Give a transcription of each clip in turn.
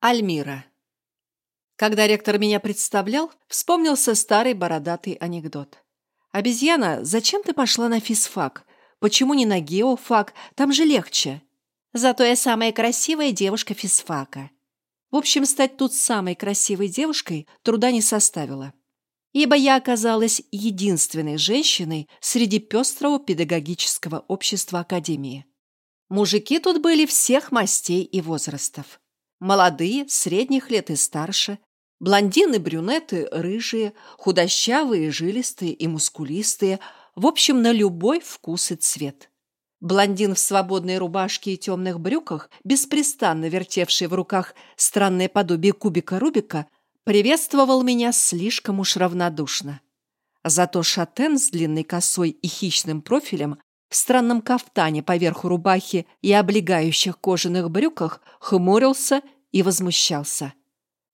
Альмира. Когда ректор меня представлял, вспомнился старый бородатый анекдот. «Обезьяна, зачем ты пошла на физфак? Почему не на геофак? Там же легче». «Зато я самая красивая девушка физфака». В общем, стать тут самой красивой девушкой труда не составило. Ибо я оказалась единственной женщиной среди пестрого педагогического общества Академии. Мужики тут были всех мастей и возрастов. Молодые, средних лет и старше, блондины, брюнеты, рыжие, худощавые, жилистые и мускулистые, в общем, на любой вкус и цвет. Блондин в свободной рубашке и темных брюках, беспрестанно вертевший в руках странное подобие кубика Рубика, приветствовал меня слишком уж равнодушно. Зато шатен с длинной косой и хищным профилем в странном кафтане поверху рубахи и облегающих кожаных брюках хмурился и возмущался.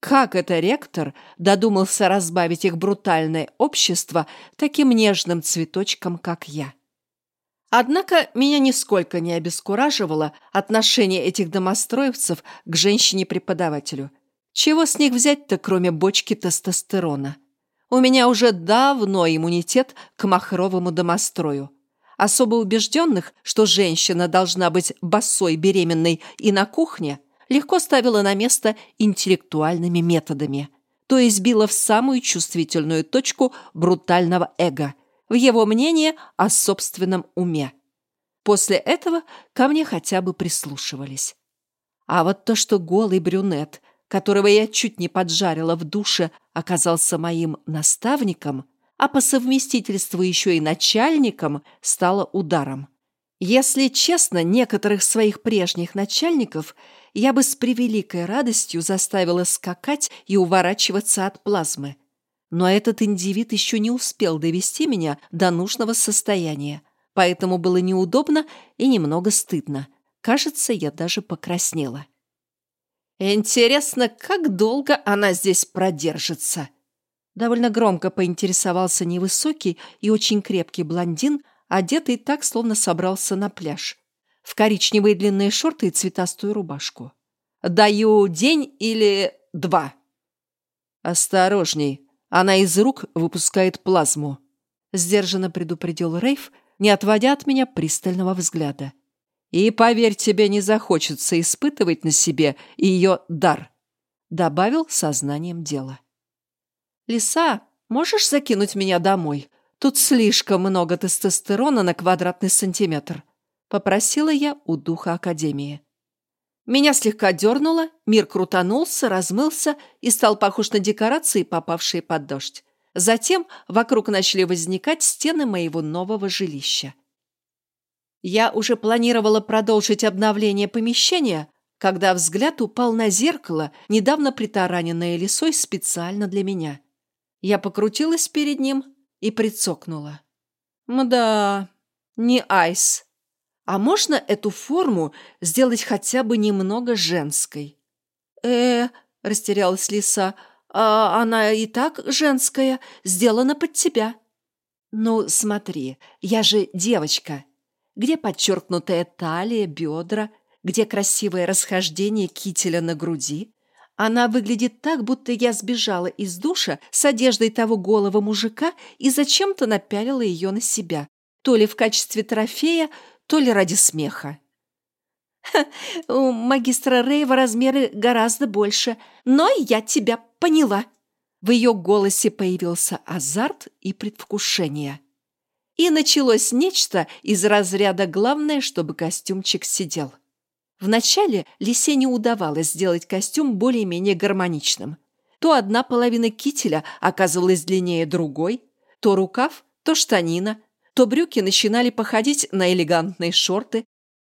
Как это ректор додумался разбавить их брутальное общество таким нежным цветочком, как я? Однако меня нисколько не обескураживало отношение этих домостроевцев к женщине-преподавателю. Чего с них взять-то, кроме бочки тестостерона? У меня уже давно иммунитет к махровому домострою. Особо убежденных, что женщина должна быть босой, беременной и на кухне, легко ставила на место интеллектуальными методами, то есть била в самую чувствительную точку брутального эго, в его мнение о собственном уме. После этого ко мне хотя бы прислушивались. А вот то, что голый брюнет, которого я чуть не поджарила в душе, оказался моим наставником – а по совместительству еще и начальником, стало ударом. Если честно, некоторых своих прежних начальников я бы с превеликой радостью заставила скакать и уворачиваться от плазмы. Но этот индивид еще не успел довести меня до нужного состояния, поэтому было неудобно и немного стыдно. Кажется, я даже покраснела. Интересно, как долго она здесь продержится? Довольно громко поинтересовался невысокий и очень крепкий блондин, одетый так, словно собрался на пляж. В коричневые длинные шорты и цветастую рубашку. «Даю день или два?» «Осторожней, она из рук выпускает плазму», — сдержанно предупредил Рейв, не отводя от меня пристального взгляда. «И, поверь, тебе не захочется испытывать на себе ее дар», — добавил сознанием дела. «Лиса, можешь закинуть меня домой? Тут слишком много тестостерона на квадратный сантиметр», — попросила я у духа Академии. Меня слегка дернуло, мир крутанулся, размылся и стал похож на декорации, попавшие под дождь. Затем вокруг начали возникать стены моего нового жилища. Я уже планировала продолжить обновление помещения, когда взгляд упал на зеркало, недавно притараненное лисой специально для меня. Я покрутилась перед ним и прицокнула. Мда, не айс. А можно эту форму сделать хотя бы немного женской? Э, растерялась лиса, а она и так женская, сделана под тебя. Ну, смотри, я же девочка. Где подчеркнутая талия, бедра, где красивое расхождение кителя на груди, она выглядит так, будто я сбежала из душа с одеждой того голого мужика и зачем-то напялила ее на себя. То ли в качестве трофея, то ли ради смеха. у магистра Рейва размеры гораздо больше, но я тебя поняла. В ее голосе появился азарт и предвкушение. И началось нечто из разряда «главное, чтобы костюмчик сидел». Вначале Лисе не удавалось сделать костюм более-менее гармоничным. То одна половина кителя оказывалась длиннее другой, то рукав, то штанина, то брюки начинали походить на элегантные шорты.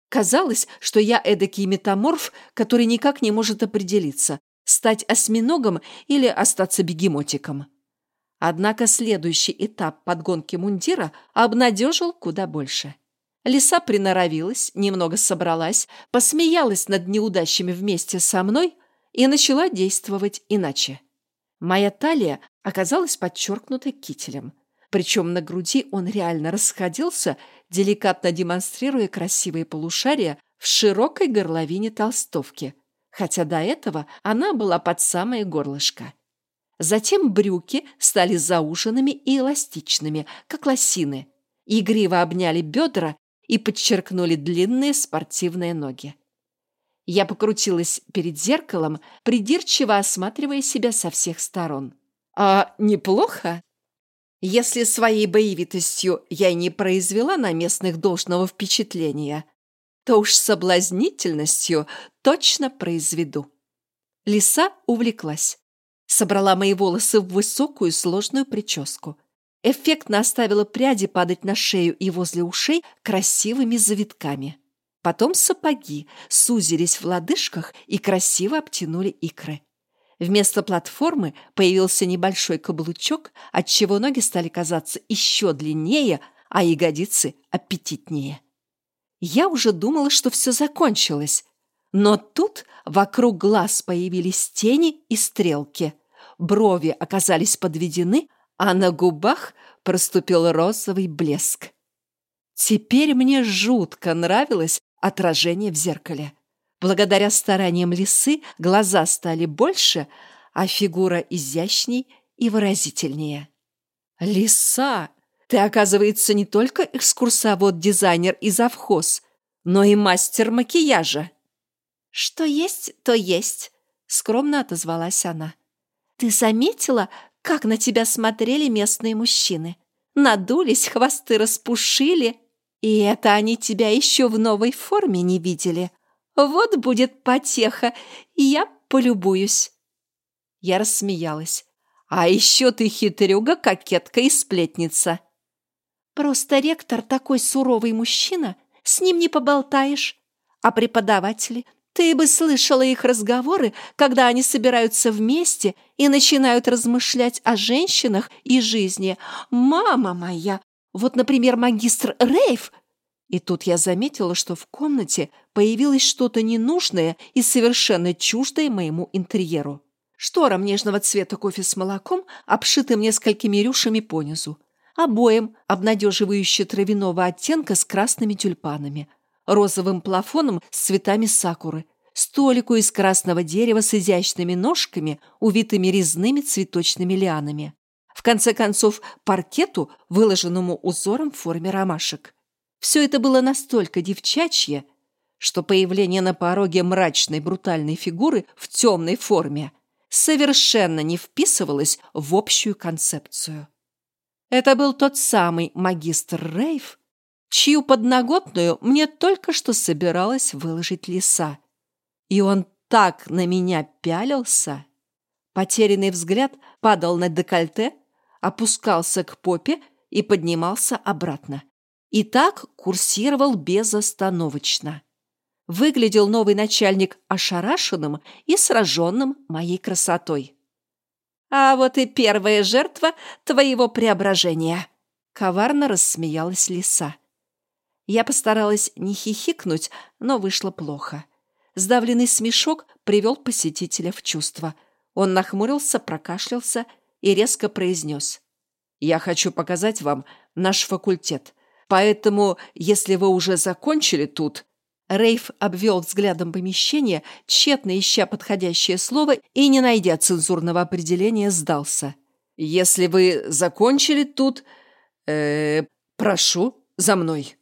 Казалось, что я эдакий метаморф, который никак не может определиться, стать осьминогом или остаться бегемотиком. Однако следующий этап подгонки мундира обнадежил куда больше. Лиса приноровилась, немного собралась, посмеялась над неудачами вместе со мной и начала действовать иначе. Моя талия оказалась подчеркнутой кителем. Причем на груди он реально расходился, деликатно демонстрируя красивые полушария в широкой горловине толстовки. хотя до этого она была под самое горлышко. Затем брюки стали зауженными и эластичными, как лосины. Игриво обняли бедра и подчеркнули длинные спортивные ноги. Я покрутилась перед зеркалом, придирчиво осматривая себя со всех сторон. А неплохо? Если своей боевитостью я не произвела на местных должного впечатления, то уж соблазнительностью точно произведу. Лиса увлеклась. Собрала мои волосы в высокую сложную прическу. Эффектно оставила пряди падать на шею и возле ушей красивыми завитками. Потом сапоги сузились в лодыжках и красиво обтянули икры. Вместо платформы появился небольшой каблучок, отчего ноги стали казаться еще длиннее, а ягодицы аппетитнее. Я уже думала, что все закончилось, но тут вокруг глаз появились тени и стрелки. Брови оказались подведены, а на губах проступил розовый блеск. Теперь мне жутко нравилось отражение в зеркале. Благодаря стараниям лисы глаза стали больше, а фигура изящней и выразительнее. «Лиса, ты, оказывается, не только экскурсовод-дизайнер и завхоз, но и мастер макияжа». «Что есть, то есть», — скромно отозвалась она. «Ты заметила, как на тебя смотрели местные мужчины? Надулись, хвосты распушили, и это они тебя еще в новой форме не видели. Вот будет потеха, я полюбуюсь». Я рассмеялась. «А еще ты хитрюга, кокетка и сплетница». «Просто ректор такой суровый мужчина, с ним не поболтаешь. А преподаватели, ты бы слышала их разговоры, когда они собираются вместе и начинают размышлять о женщинах и жизни. Мама моя, вот, например, магистр Рейв и тут я заметила, что в комнате появилось что-то ненужное и совершенно чуждое моему интерьеру. Шторам нежного цвета кофе с молоком, обшитым несколькими рюшами понизу. Обоем, обнадеживающе травяного оттенка с красными тюльпанами. Розовым плафоном с цветами сакуры. Столику из красного дерева с изящными ножками, увитыми резными цветочными лианами. В конце концов, паркету, выложенному узором в форме ромашек. Все это было настолько девчачье, что появление на пороге мрачной брутальной фигуры в темной форме совершенно не вписывалось в общую концепцию. Это был тот самый магистр Рейв, чью подноготную мне только что собиралась выложить лиса. И он так на меня пялился. Потерянный взгляд падал на декольте, опускался к попе и поднимался обратно. И так курсировал безостановочно. Выглядел новый начальник ошарашенным и сраженным моей красотой. «А вот и первая жертва твоего преображения!» Коварно рассмеялась лиса. Я постаралась не хихикнуть, но вышло плохо. Сдавленный смешок привел посетителя в чувство. Он нахмурился, прокашлялся и резко произнес. «Я хочу показать вам наш факультет. Поэтому, если вы уже закончили тут...» Рейф обвел взглядом помещение, тщетно ища подходящее слово и, не найдя цензурного определения, сдался. «Если вы закончили тут... Э, прошу, за мной».